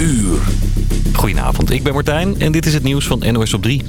uur. Goedenavond, ik ben Martijn en dit is het nieuws van NOS op 3.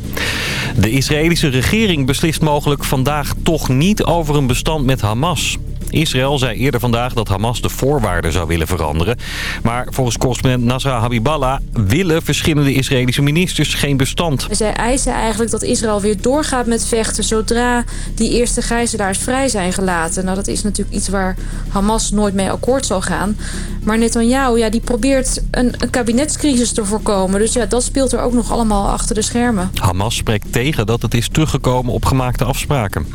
De Israëlische regering beslist mogelijk vandaag toch niet over een bestand met Hamas. Israël zei eerder vandaag dat Hamas de voorwaarden zou willen veranderen. Maar volgens correspondent Nasra Habiballah willen verschillende Israëlische ministers geen bestand. Zij eisen eigenlijk dat Israël weer doorgaat met vechten zodra die eerste gijzelaars vrij zijn gelaten. Nou, dat is natuurlijk iets waar Hamas nooit mee akkoord zal gaan. Maar Netanyahu, ja, die probeert een, een kabinetscrisis te voorkomen. Dus ja, dat speelt er ook nog allemaal achter de schermen. Hamas spreekt tegen dat het is teruggekomen op gemaakte afspraken.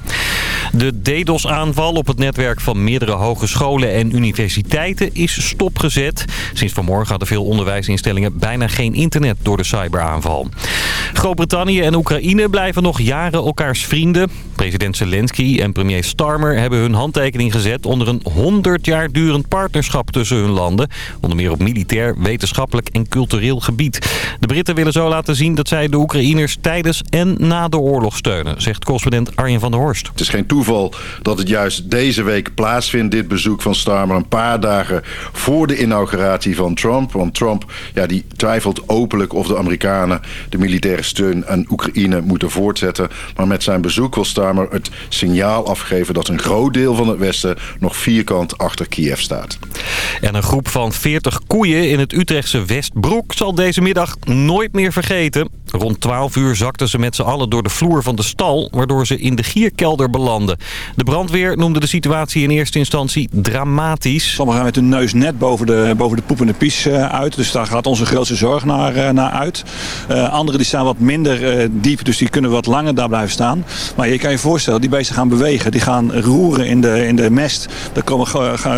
De DDoS-aanval op het netwerk van meerdere hogescholen en universiteiten is stopgezet. Sinds vanmorgen hadden veel onderwijsinstellingen bijna geen internet door de cyberaanval. Groot-Brittannië en Oekraïne blijven nog jaren elkaars vrienden. President Zelensky en premier Starmer hebben hun handtekening gezet onder een 100 jaar durend partnerschap tussen hun landen. Onder meer op militair, wetenschappelijk en cultureel gebied. De Britten willen zo laten zien dat zij de Oekraïners tijdens en na de oorlog steunen, zegt correspondent Arjen van der Horst. Het is geen toeval dat het juist deze week plaatsvindt, dit bezoek van Starmer, een paar dagen voor de inauguratie van Trump. Want Trump ja, die twijfelt openlijk of de Amerikanen de militaire steun aan Oekraïne moeten voortzetten. Maar met zijn bezoek wil Starmer het signaal afgeven dat een groot deel van het Westen nog vierkant achter Kiev staat. En een groep van 40 koeien in het Utrechtse Westbroek zal deze middag nooit meer vergeten. Rond 12 uur zakten ze met z'n allen door de vloer van de stal, waardoor ze in de gierkelder belanden. De brandweer noemde de situatie in eerste instantie dramatisch. Sommigen gaan met hun neus net boven de, boven de poepende pies eh, uit, dus daar gaat onze grootste zorg naar, eh, naar uit. Uh, anderen die staan wat minder diep, dus die kunnen wat langer daar blijven staan. Maar je kan je voorstellen, die beesten gaan bewegen, die gaan roeren in de, in de mest. Er komen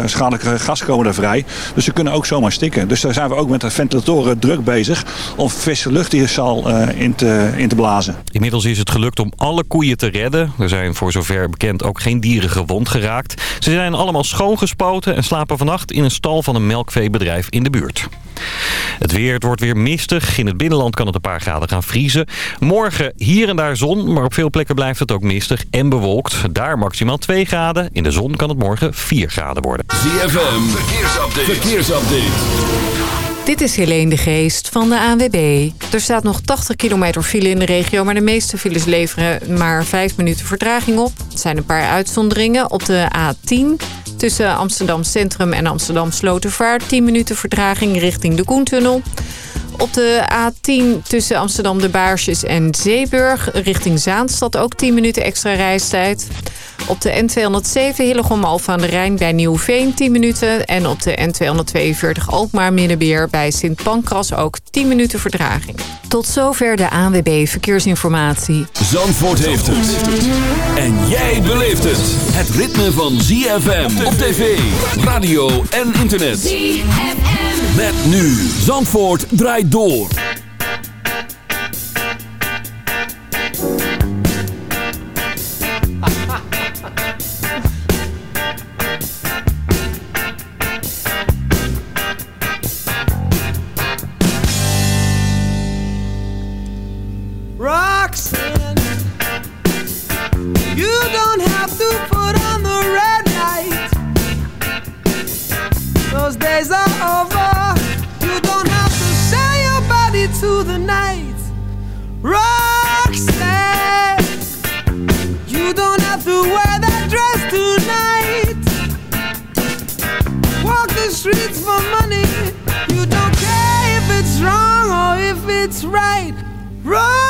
schadelijke gassen komen daar vrij, dus ze kunnen ook zomaar stikken. Dus daar zijn we ook met de ventilatoren druk bezig om frisse lucht hier zal in, te, in te blazen. Inmiddels is het gelukt om alle koeien te redden. Er zijn voor zover bekend ook geen dieren gewond geraakt. Ze zijn allemaal schoongespoten en slapen vannacht in een stal van een melkveebedrijf in de buurt. Het weer, het wordt weer mistig. In het binnenland kan het een paar graden gaan vriezen. Morgen hier en daar zon, maar op veel plekken blijft het ook mistig en bewolkt. Daar maximaal 2 graden. In de zon kan het morgen 4 graden worden. ZFM, verkeersupdate. verkeersupdate. Dit is Helene de Geest van de ANWB. Er staat nog 80 kilometer file in de regio... maar de meeste files leveren maar 5 minuten vertraging op. Het zijn een paar uitzonderingen. Op de A10 tussen Amsterdam Centrum en Amsterdam Slotervaart... 10 minuten vertraging richting de Koentunnel. Op de A10 tussen Amsterdam de Baarsjes en Zeeburg richting Zaanstad ook 10 minuten extra reistijd. Op de N207 Hillegom Alfa aan de Rijn bij Nieuwveen 10 minuten. En op de N242 Alkmaar Middenbeer bij Sint Pancras ook 10 minuten verdraging. Tot zover de ANWB Verkeersinformatie. Zandvoort heeft het. En jij beleeft het. Het ritme van ZFM op tv, radio en internet. ZFM. Net nu, Zandvoort draait door. Roxanne You don't have to put on the red light. Those days are over. It's right. Run!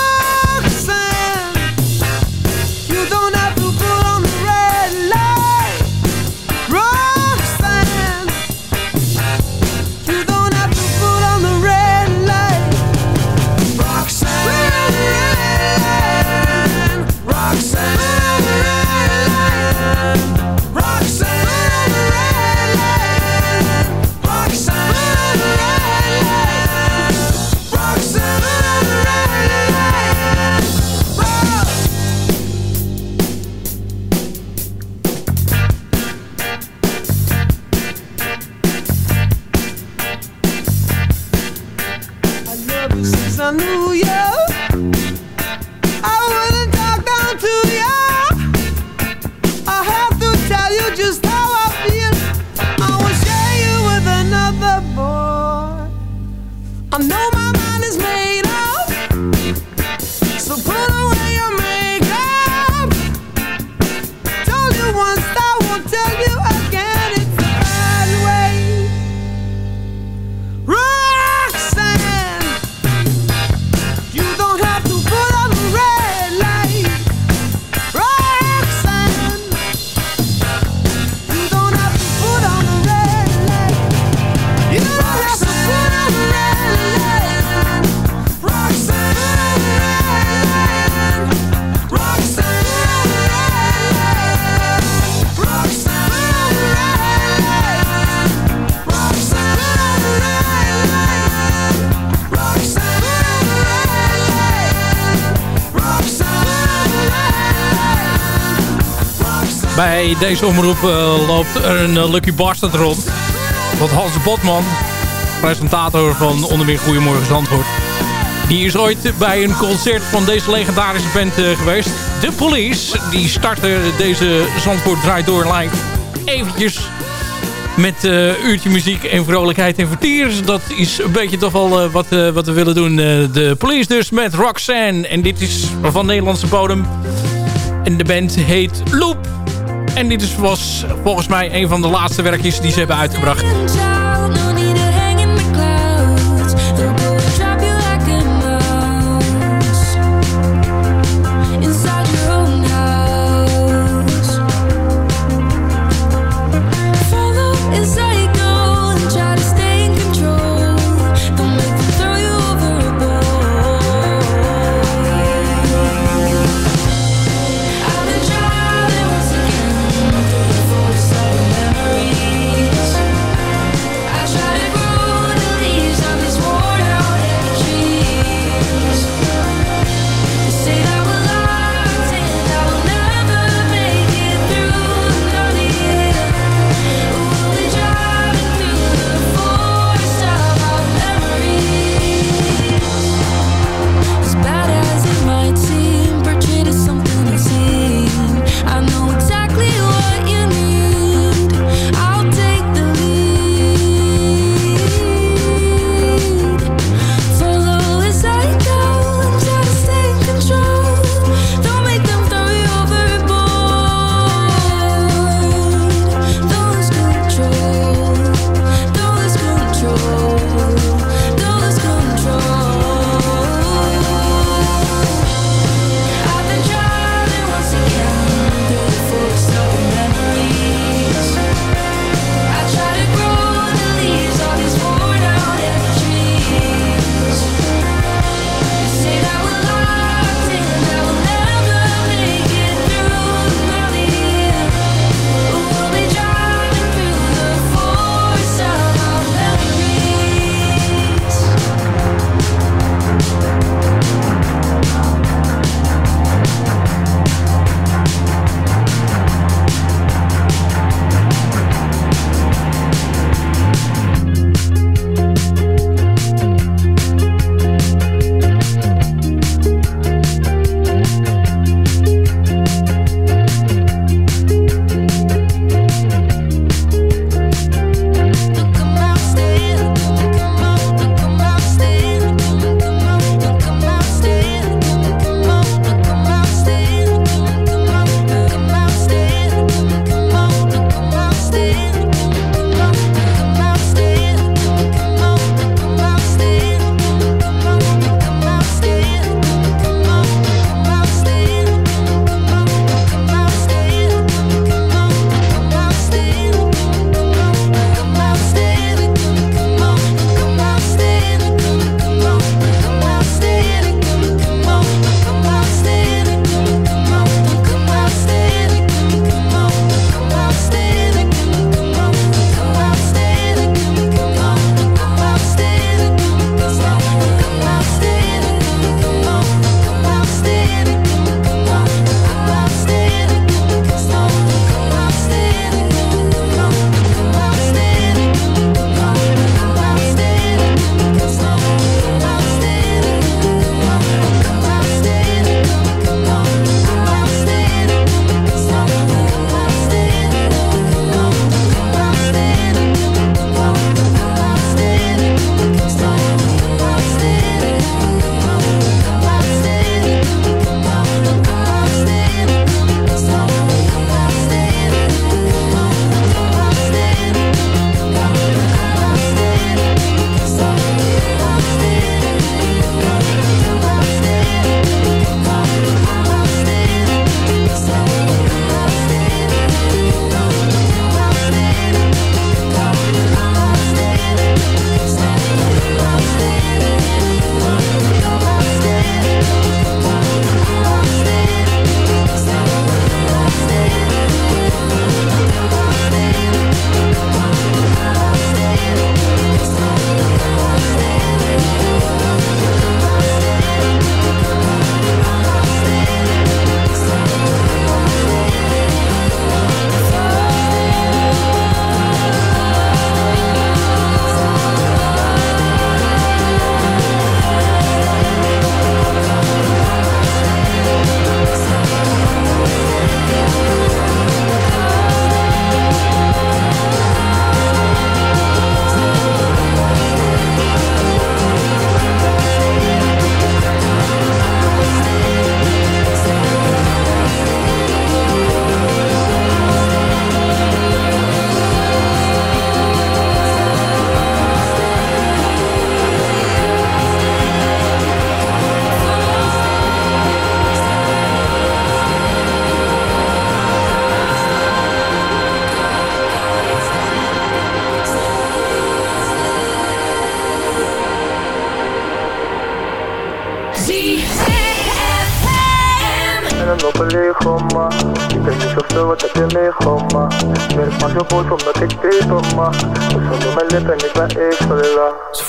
Bij deze omroep uh, loopt er een uh, Lucky Bastard rond. Want Hans Botman, presentator van onder meer Goedemorgen Zandvoort... die is ooit bij een concert van deze legendarische band uh, geweest. De Police, die startte deze Zandvoort Draait Door live eventjes... met uurtje muziek en vrolijkheid en vertier. Dat is een beetje toch wel wat, wat we willen doen. de Police dus met Roxanne. En dit is van Nederlandse bodem. En de band heet Loop. En dit was volgens mij een van de laatste werkjes die ze hebben uitgebracht.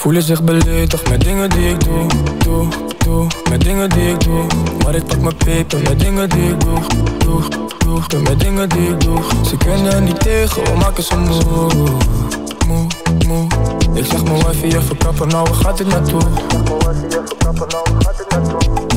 Voelen zich beledigd met dingen die ik doe, doe, doe. Met dingen die ik doe Maar ik pak mijn peper. Met dingen die ik doe, doe, doe. Doe met dingen die ik doe. Ze kunnen niet tegen, we maken ze moe, moe, moe. Ik zeg mijn wifi je verkappen, nou waar gaat dit naartoe? Hoe je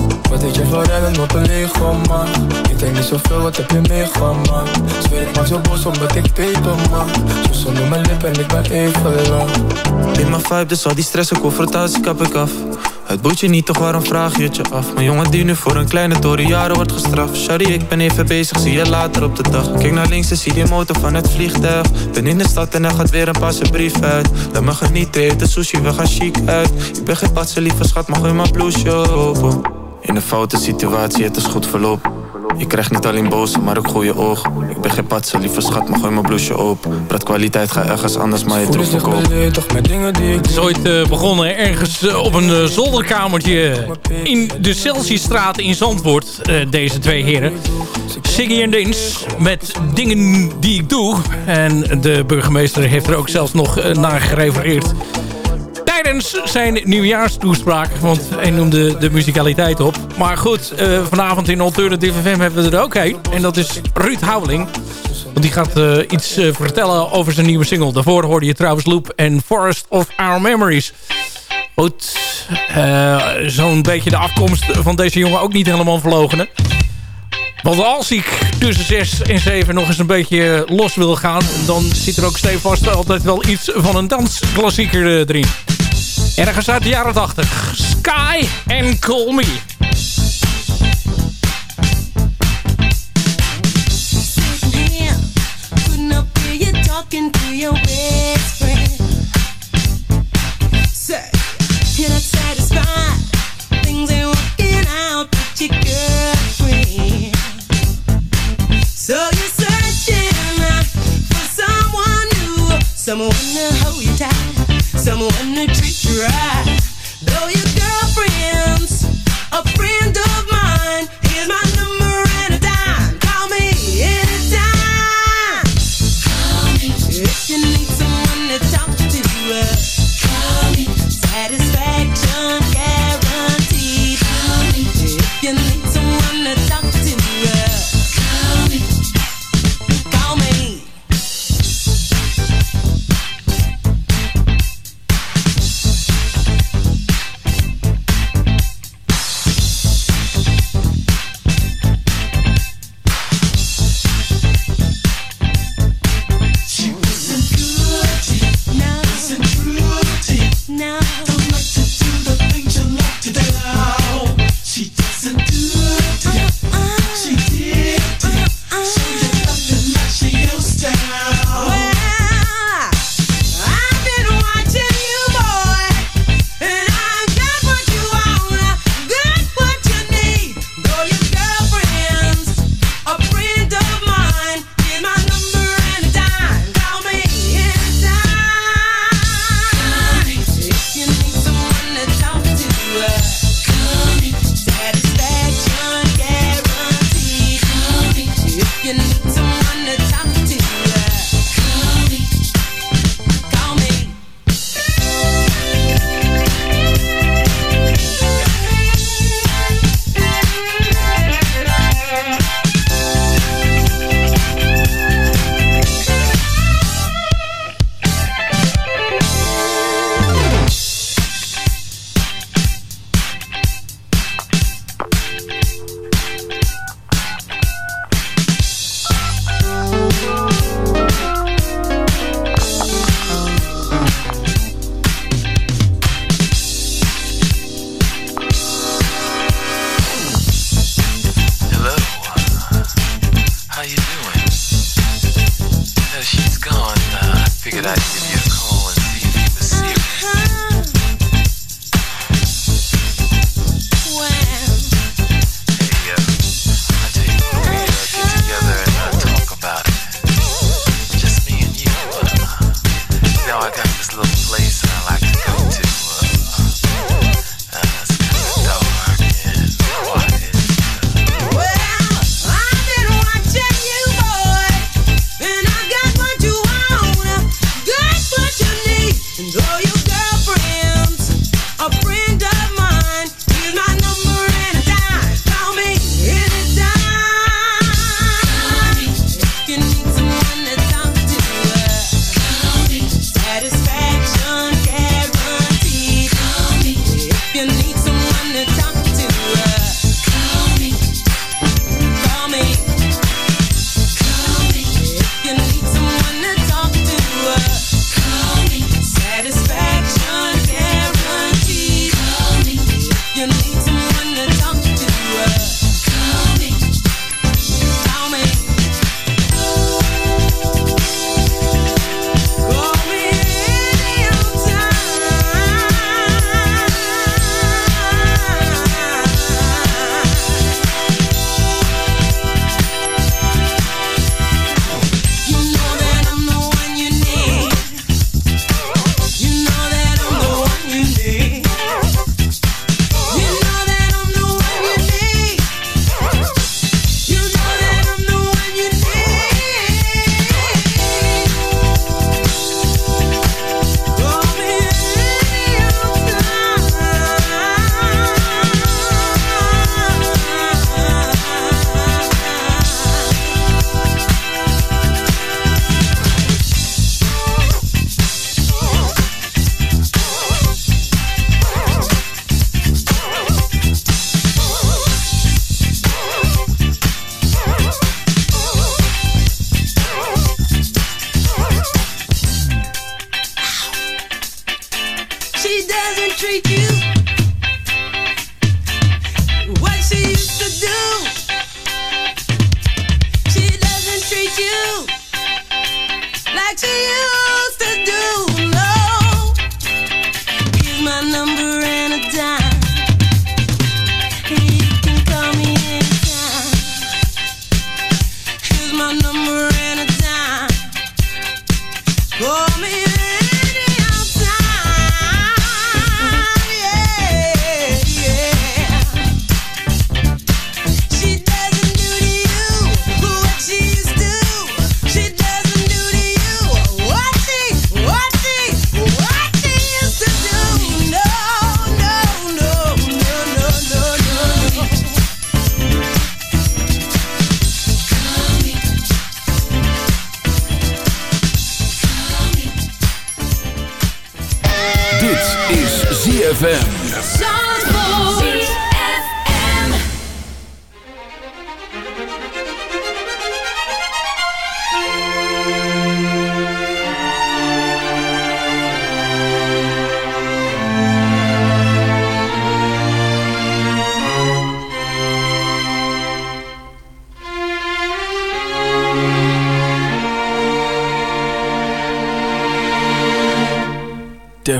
Wat weet je van rennen op een Lego, man? Ik denk niet zoveel, wat heb je meegemaakt? Zweer ik maak zo boos omdat ik peper, man. Zo zonder mijn lippen en ik ben even lang. In mijn vibe, dus al die stress en confrontatie kap ik af. Het boet je niet, toch waarom vraag je het je af? Mijn jongen die nu voor een kleine toren jaren wordt gestraft. Sorry, ik ben even bezig, zie je later op de dag. Kijk naar links en zie die motor van het vliegtuig. Ben in de stad en er gaat weer een passe brief uit. Laat me genieten, eet de sushi, we gaan chic uit. Ik ben geen patse, lieve schat, mag in mijn blouseje open In een foute situatie, het is goed verlopen je krijgt niet alleen boze, maar ook goede ogen. Ik ben geen patse, lieve schat, maar gooi mijn blouseje open. Praat kwaliteit, ga ergens anders, maar je verkopen. Het is ooit uh, begonnen ergens uh, op een uh, zolderkamertje in de Celsiusstraat in Zandvoort. deze twee heren. Siggy en Dins met dingen die ik doe. En de burgemeester heeft er ook zelfs nog naar gerefereerd tijdens zijn nieuwjaarstoespraak. Want hij noemde de muzikaliteit op. Maar goed, uh, vanavond in Alternative FM hebben we er ook een. En dat is Ruud Houweling. Want die gaat uh, iets uh, vertellen over zijn nieuwe single. Daarvoor hoorde je trouwens Loop en Forest of Our Memories. Goed, zo'n beetje de afkomst van deze jongen ook niet helemaal verlogenen. Want als ik tussen 6 en 7 nog eens een beetje los wil gaan... dan zit er ook stevast altijd wel iets van een dansklassieker erin. Ergens uit de jaren 80. Sky and Call Me. talking to your best friend. Say, you're not satisfied. Things ain't working out with your girlfriend. So you're searching for someone new, someone to hold you tight, someone to treat you right. Though your girlfriend's a friend of mine, here's my number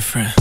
different.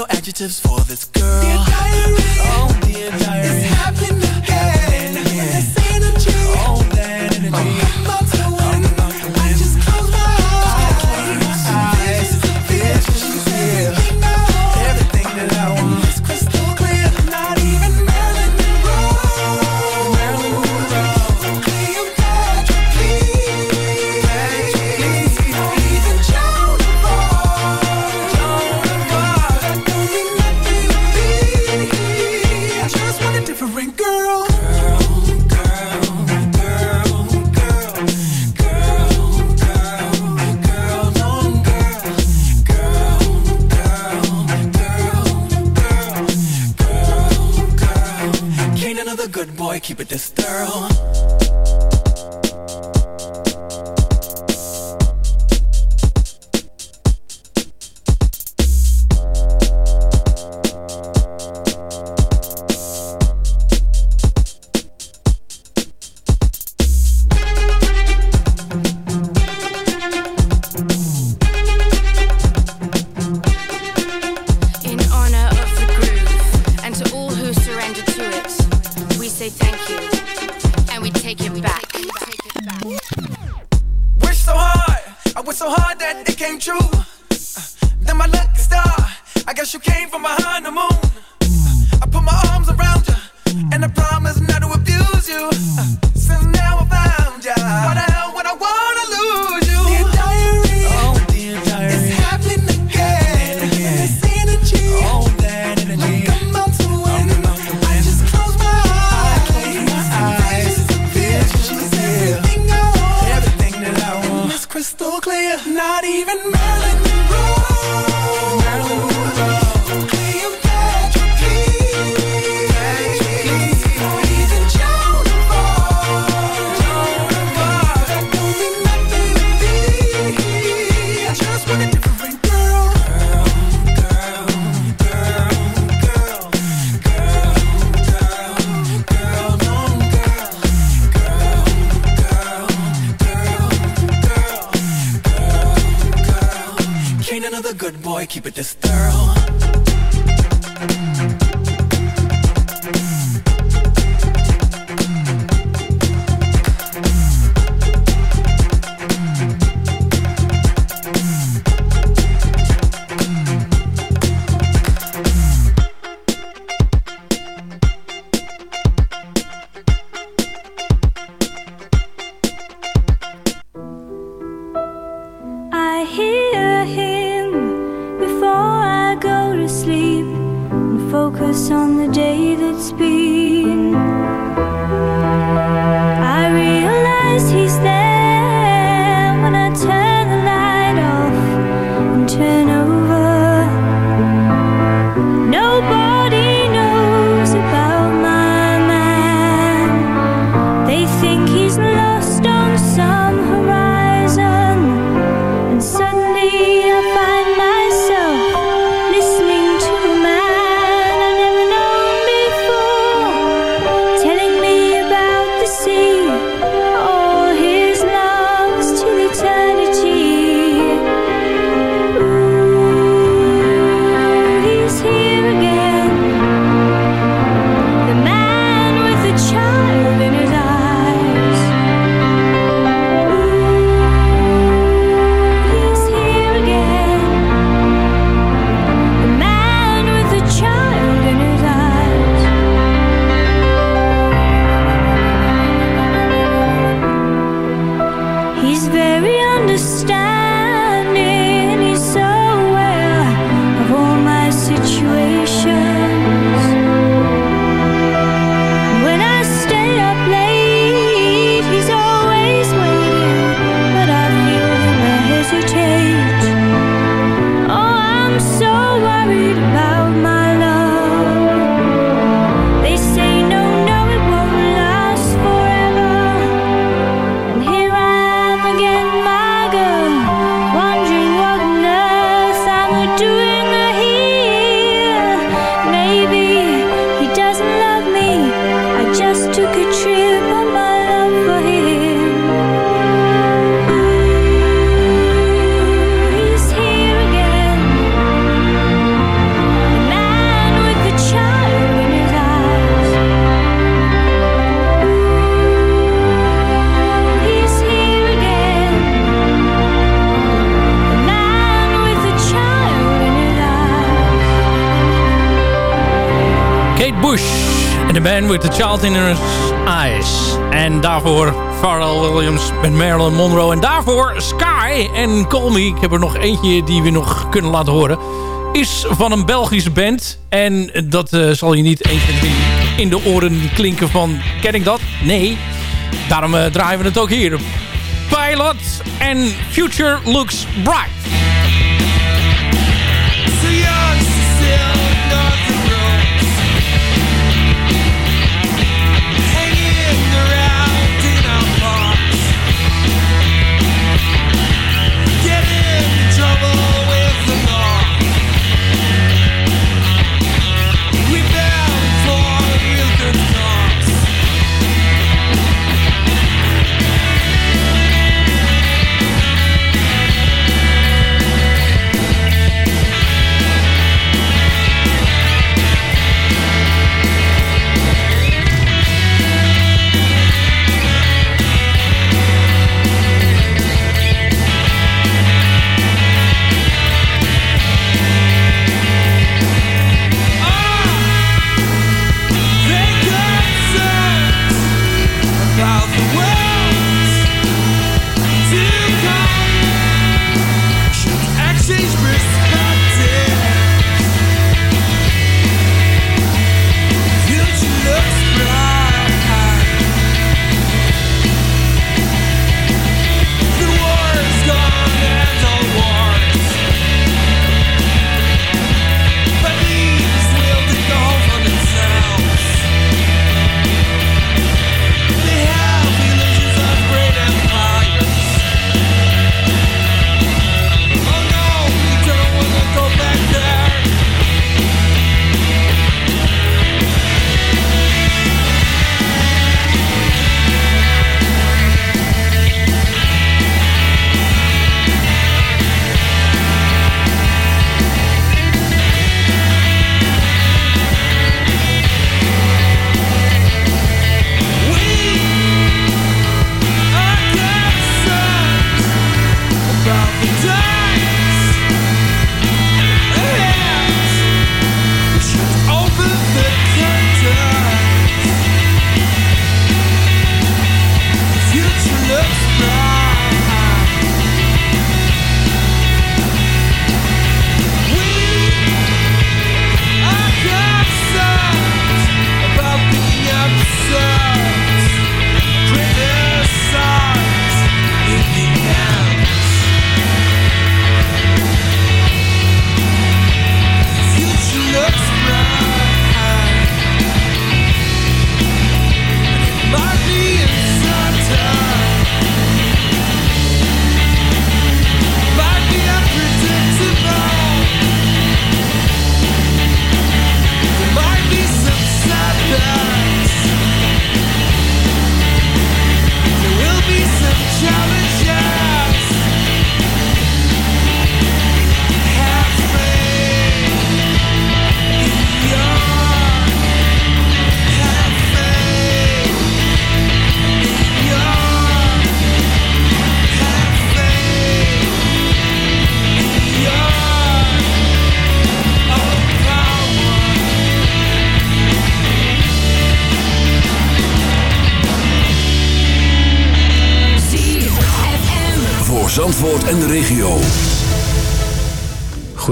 no adjectives for this girl. Daarvoor Pharrell Williams met Marilyn Monroe. En daarvoor Sky en Call Me. Ik heb er nog eentje die we nog kunnen laten horen. Is van een Belgische band. En dat uh, zal je niet 1, 2, 3 in de oren klinken van... Ken ik dat? Nee. Daarom uh, draaien we het ook hier. Pilot en Future Looks Bright. Zandvoort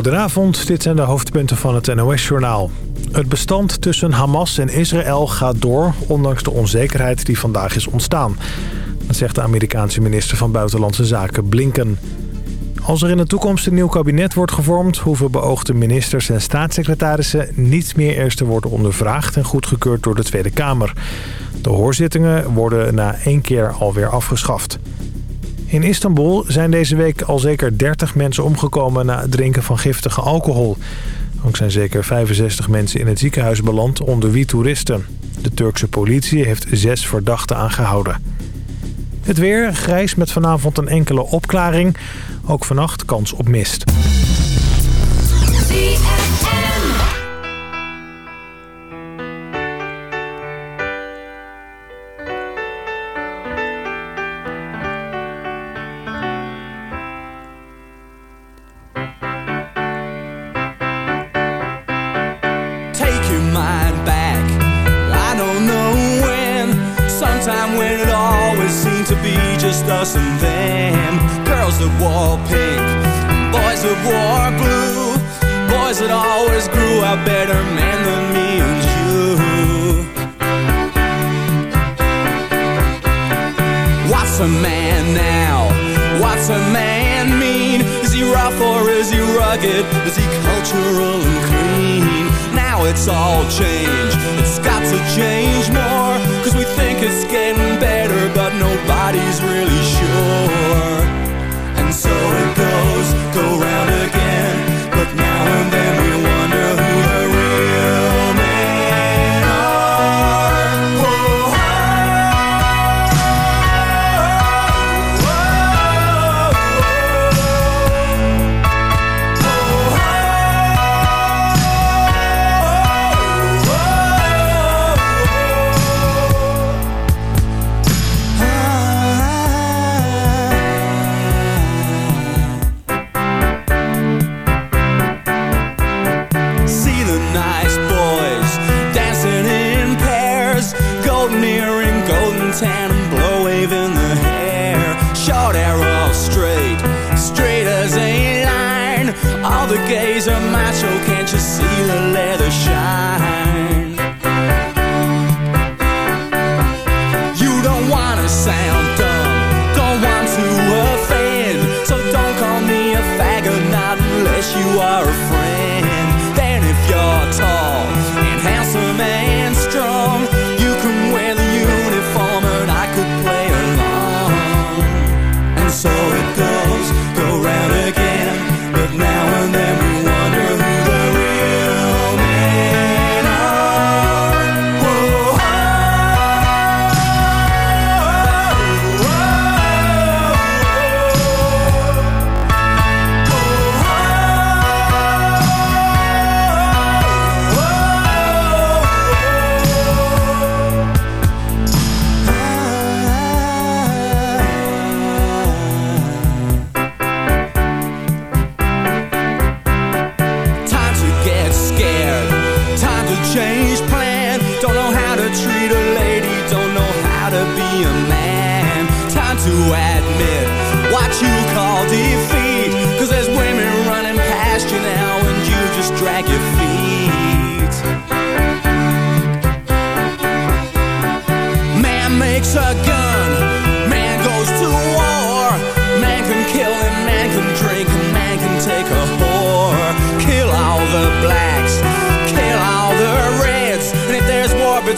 Goedenavond, dit zijn de hoofdpunten van het NOS-journaal. Het bestand tussen Hamas en Israël gaat door, ondanks de onzekerheid die vandaag is ontstaan. Dat zegt de Amerikaanse minister van Buitenlandse Zaken Blinken. Als er in de toekomst een nieuw kabinet wordt gevormd... hoeven beoogde ministers en staatssecretarissen niet meer eerst te worden ondervraagd... en goedgekeurd door de Tweede Kamer. De hoorzittingen worden na één keer alweer afgeschaft. In Istanbul zijn deze week al zeker 30 mensen omgekomen na het drinken van giftige alcohol. Ook zijn zeker 65 mensen in het ziekenhuis beland, onder wie toeristen. De Turkse politie heeft zes verdachten aangehouden. Het weer, grijs met vanavond een enkele opklaring. Ook vannacht kans op mist.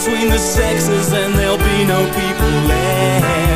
Between the sexes, and there'll be no people left.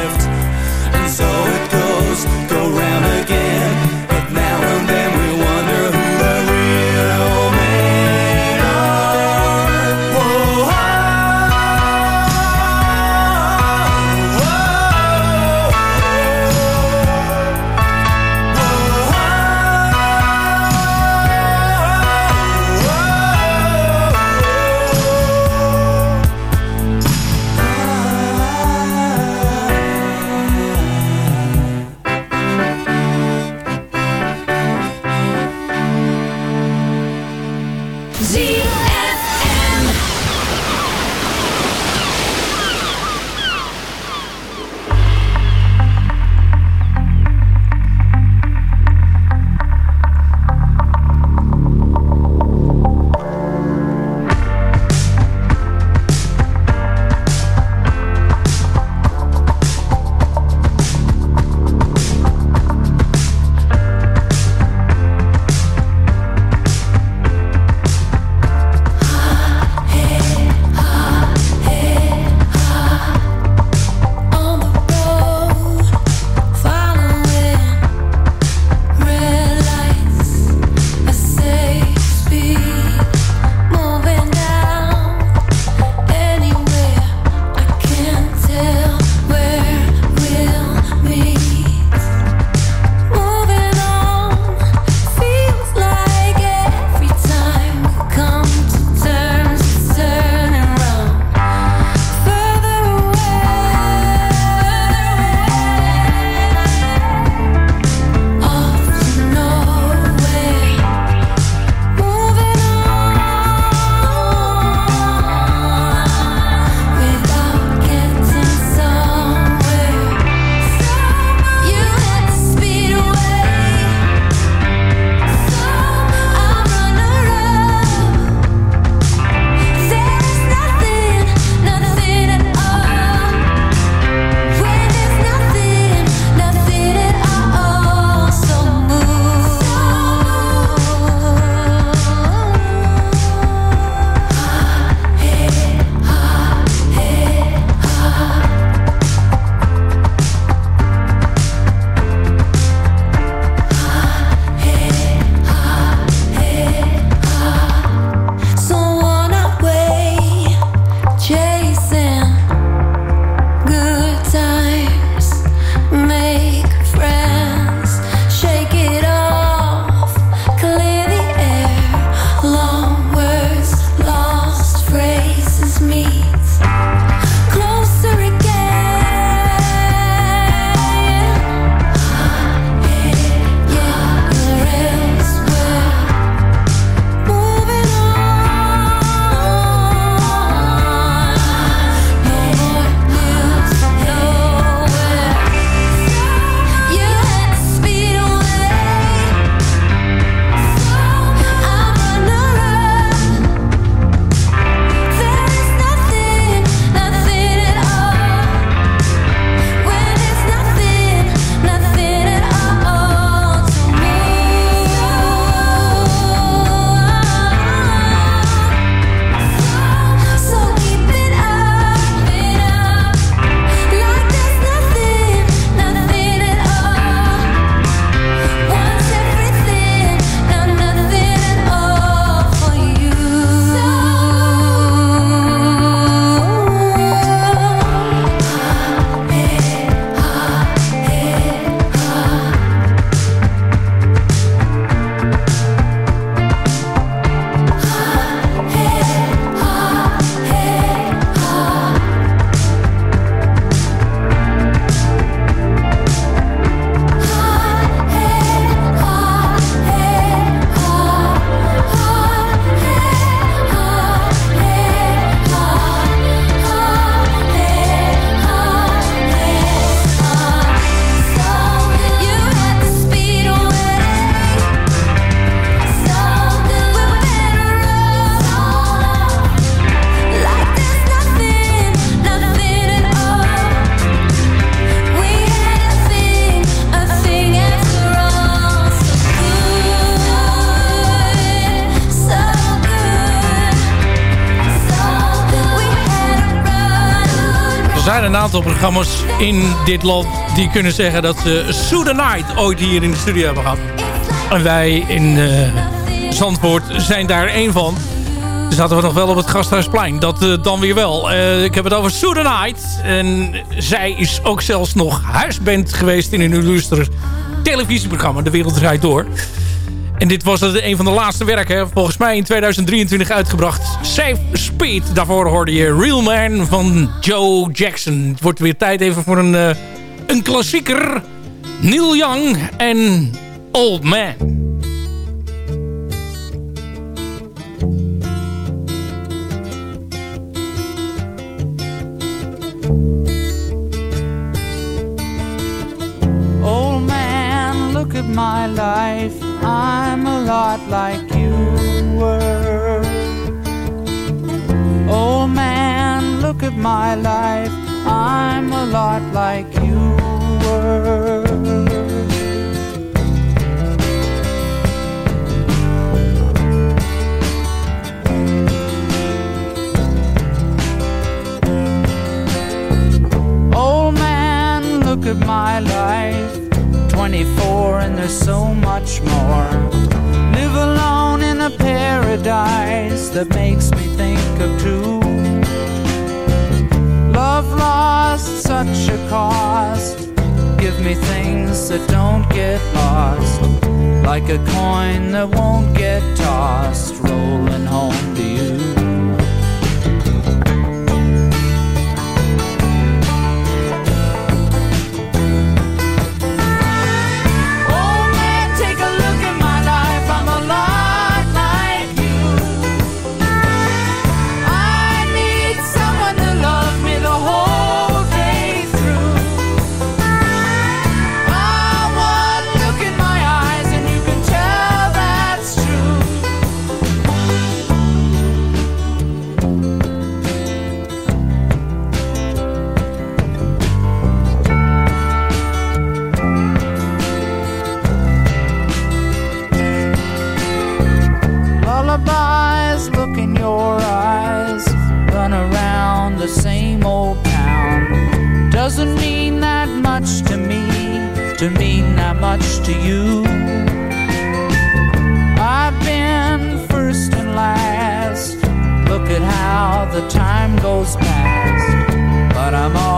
Aantal programma's in dit land die kunnen zeggen dat ze Sue Night ooit hier in de studio hebben gehad. En wij in uh, Zandvoort zijn daar één van. Dan zaten we nog wel op het Gasthuisplein. Dat uh, dan weer wel. Uh, ik heb het over Sue Night. En zij is ook zelfs nog huisband geweest in een illustre televisieprogramma. De Wereld Draait Door. En dit was een van de laatste werken. Volgens mij in 2023 uitgebracht. Safe Speed. Daarvoor hoorde je Real Man van Joe Jackson. Het wordt weer tijd even voor een, uh, een klassieker. Neil Young en Old Man. Old man, look at my life. I'm a lot like you were. Oh man, look at my life. I'm a lot like you were. Old man, look at my life. 24 and there's so much more. Live alone in a paradise that makes me think of two. Love lost such a cost. Give me things that don't get lost. Like a coin that won't get tossed, rolling home to you. To mean that much to you. I've been first and last. Look at how the time goes past. But I'm all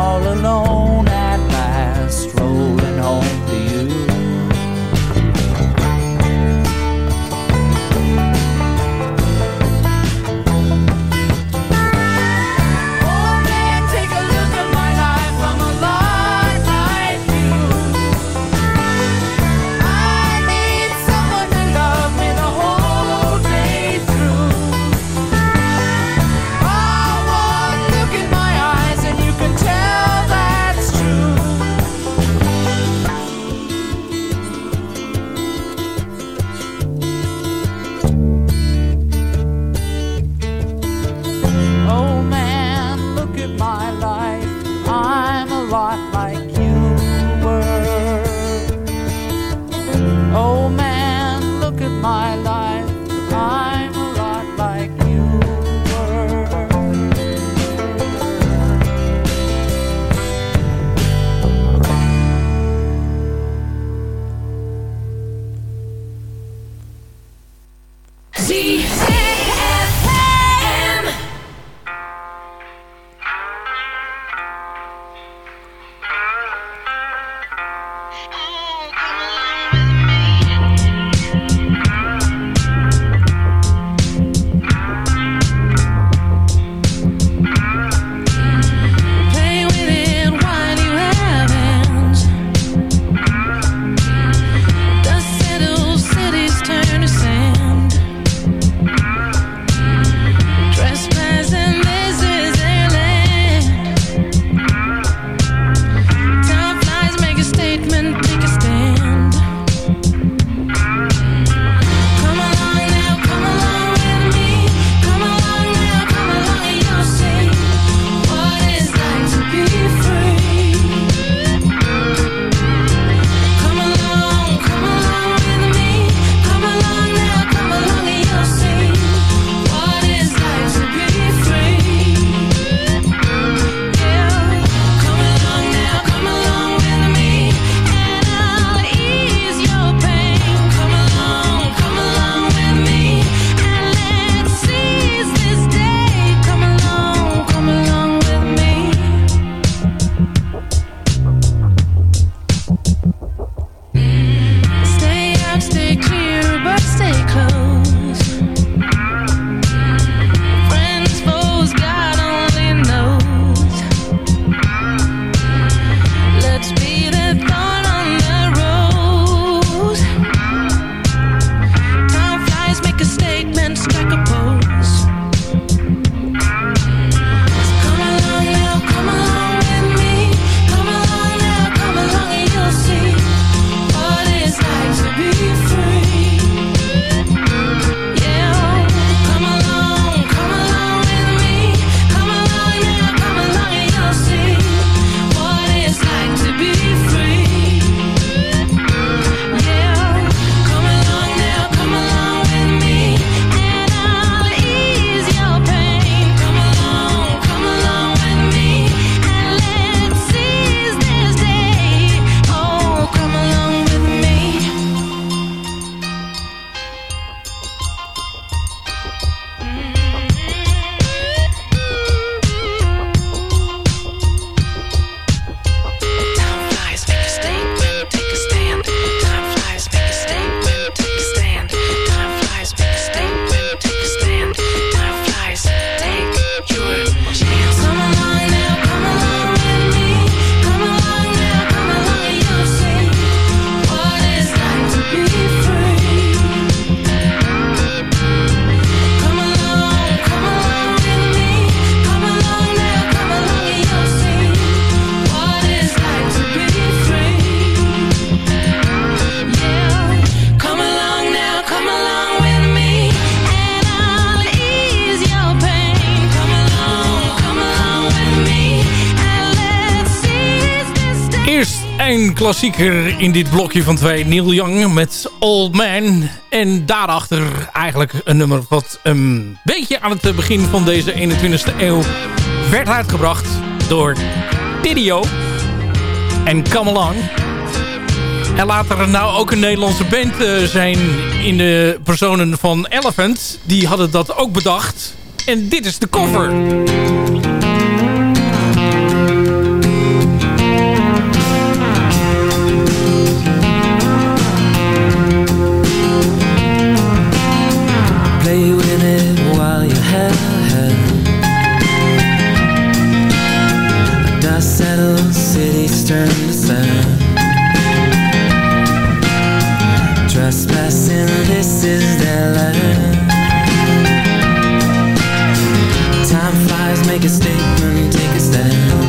klassieker in dit blokje van twee. Neil Young met Old Man. En daarachter eigenlijk een nummer wat een beetje aan het begin van deze 21ste eeuw werd uitgebracht door Tidio. en Come Along. En later er nou ook een Nederlandse band eh, zijn in de personen van Elephant. Die hadden dat ook bedacht. En dit is de cover. settled cities turn to sand Trespassing, this is their land. Time flies, make a statement, take a stand.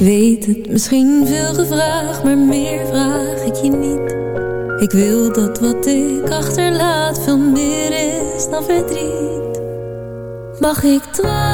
Weet het, misschien veel gevraagd, maar meer vraag ik je niet. Ik wil dat wat ik achterlaat veel meer is dan verdriet. Mag ik terug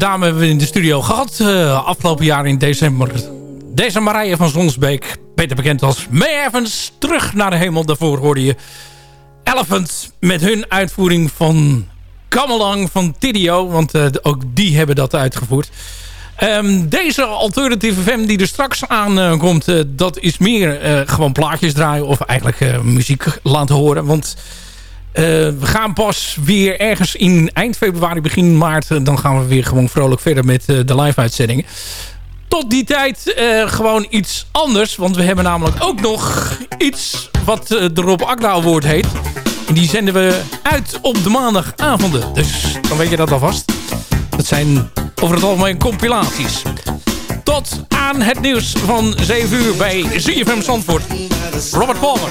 dame hebben we in de studio gehad. eh, afgelopen jaar in december. Deze Marije van Zonsbeek. Beter bekend als May Evans. Terug naar de hemel. Daarvoor hoorde je Elephant. Met hun uitvoering van Kamelang van Tidio. Want eh, ook die hebben dat uitgevoerd. Ehm, deze alternatieve FM die er straks aankomt... eh, dat is meer gewoon plaatjes draaien... of eigenlijk muziek laten horen. Want eh, we gaan pas weer ergens in eind februari, begin maart... eh, dan gaan we weer gewoon vrolijk verder met eh, de live-uitzendingen. Tot die tijd gewoon iets anders. Want we hebben namelijk ook nog iets wat de Rob Akda Award heet. En die zenden we uit op de maandagavonden. Dus dan weet je dat alvast. Dat zijn over het algemeen compilaties. Tot aan het nieuws van 7 uur bij ZFM Zandvoort. Robert Palmer.